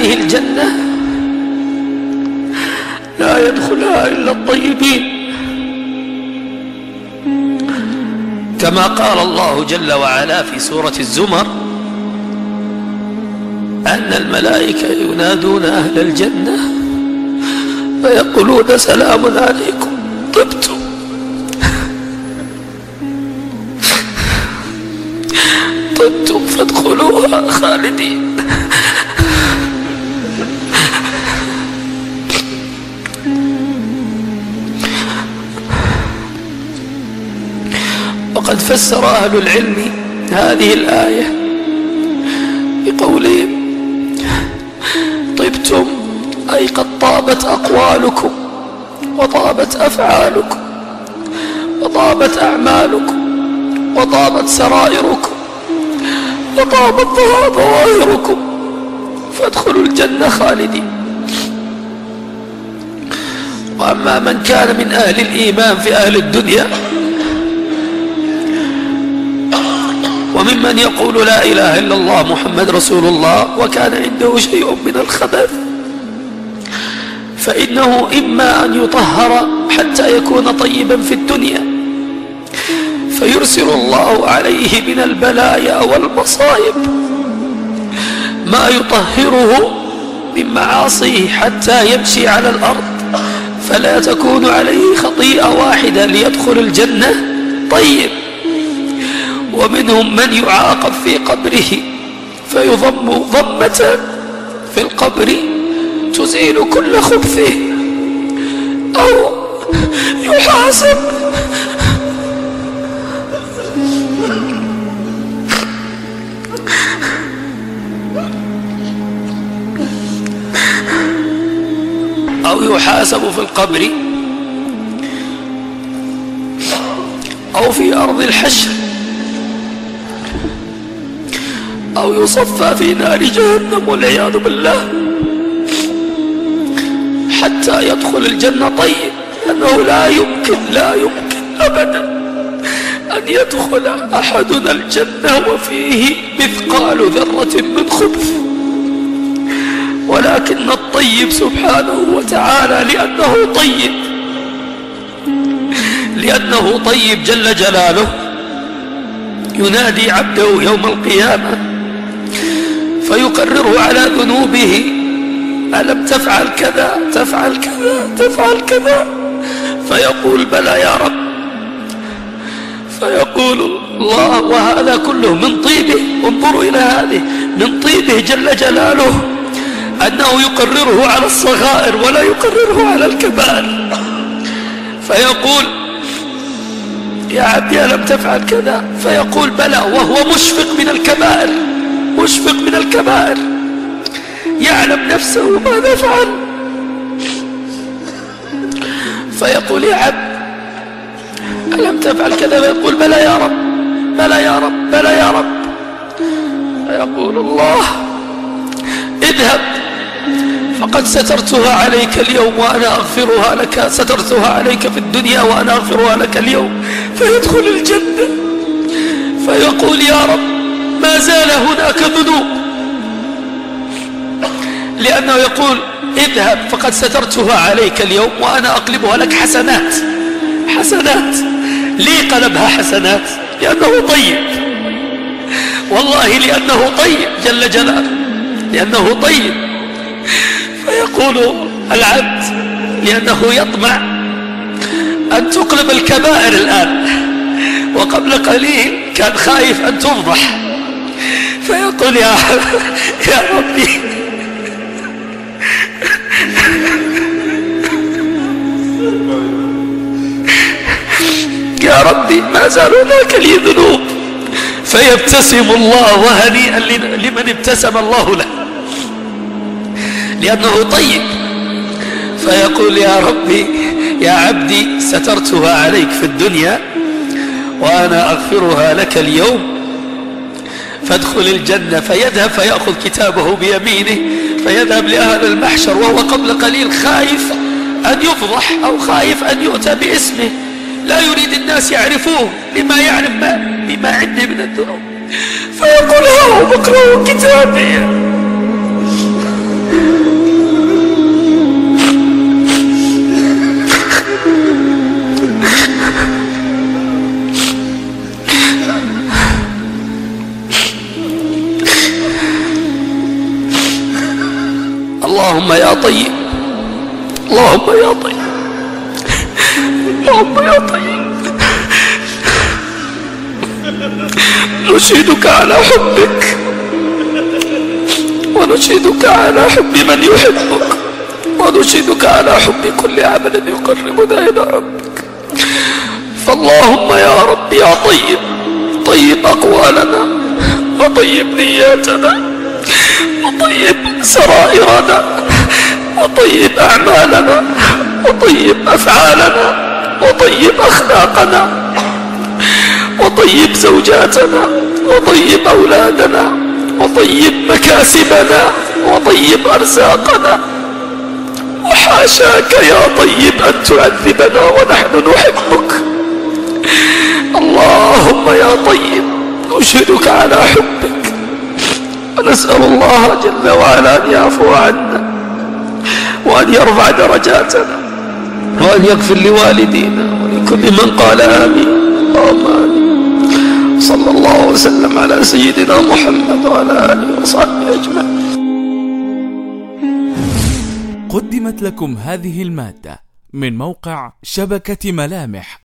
هذه الجنة لا يدخلها إلا الطيبين. كما قال الله جل وعلا في سورة الزمر أن الملائكة ينادون أهل الجنة فيقولون سلام عليكم طبتم. طبتم فادخلوها خالدين. وقد فسر أهل العلم هذه الآية بقولهم طبتم أي قد طابت أقوالكم وطابت أفعالكم وطابت أعمالكم وطابت سرائركم وطابت ظواهركم. فادخلوا الجنة خالدين. وأما من كان من أهل الإيمان في أهل الدنيا وممن يقول لا إله إلا الله محمد رسول الله وكان عنده شيء من الخبث فإنه إما أن يطهر حتى يكون طيبا في الدنيا فيرسل الله عليه من البلايا والمصائب ما يطهره من معاصيه حتى يمشي على الأرض فلا تكون عليه خطيئة واحدة ليدخل الجنة طيب ومنهم من يعاقب في قبره فيضم ضمة في القبر تزيل كل خبثه أو يحاسب. أو يحاسب في القبر أو في أرض الحشر. أو يصفى في نار جهنم والعياذ بالله. حتى يدخل الجنة. طيب أنه لا يمكن لا يمكن أبدا أن يدخل أحدنا الجنة وفيه مثقال ذرة من خبث. ولكن الطيب سبحانه وتعالى لأنه طيب لأنه طيب جل جلاله. ينادي عبده يوم القيامة فيقرره على ذنوبه ألم تفعل كذا تفعل كذا تفعل كذا؟ فيقول بلى يا رب. فيقول الله وهذا كله من طيبه. انظروا إلى هذه من طيبه جل جلاله أنه يقرره على الصغائر ولا يقرره على الكبائر. فيقول يا عبدي ألم تفعل كذا؟ فيقول بلى وهو مشفق من الكبائر. مشفق من الكبائر يعلم نفسه ماذا فعل فيقول يا عبد ألم تفعل كذا؟ فيقول بلى يا رب بلى يا رب بلى يا رب. فيقول الله اذهب فقد سترتها عليك اليوم وأنا أغفرها لك سترتها عليك في الدنيا وأنا أغفرها لك اليوم فيدخل الجنة. فيقول يا رب ما زال هناك لأنه يقول اذهب فقد سترتها عليك اليوم وأنا أقلبها لك حسنات. حسنات. ليه قلبها حسنات. لأنه طيب. والله لأنه طيب جل جلاله. لأنه طيب. فيقول العبد لأنه يطمع أن تقلب الكبائر الآن. وقبل قليل كان خايف أن تفضح. فيقول يا يا ربي يا ربي ما زال هناك لي ذنوب. فيبتسم الله وهنيئا لمن ابتسم الله له. لأنه طيب. فيقول يا ربي يا عبدي سترتها عليك في الدنيا وأنا أغفرها لك اليوم. فادخل الجنة فيذهب فيأخذ كتابه بيمينه فيذهب لأهل المحشر وهو قبل قليل خايف. أن يفضح أو خايف أن يؤتى باسمه. لا يريد الناس يعرفوه لما يعرف ما بما عنده من الذنوب. فيقول هاهم اقرأوا كتابي. اللهم يا طيب. اللهم يا طيب. اللهم يا طيب. نشهدك على حبك. ونشهدك على حب من يحبك. ونشهدك على حب كل عمل يقربنا إلى ربك. فاللهم يا رب يا طيب. طيب أقوالنا. وطيب نياتنا. وطيب سرائرنا. وطيب أعمالنا وطيب أفعالنا وطيب أخلاقنا وطيب زوجاتنا وطيب أولادنا وطيب مكاسبنا وطيب أرزاقنا. وحاشاك يا طيب أن تعذبنا ونحن نحبك. اللهم يا طيب نشهدك على حبك. ونسأل الله جل وعلا أن يعفو عنا. وأن يرفع درجاتنا وأن يغفر لوالدينا ولكل من قال آمين. اللهم آمين. صلى الله وسلم على سيدنا محمد وعلى آله وصحبه أجمعين. قدمت لكم هذه المادة من موقع شبكة ملامح.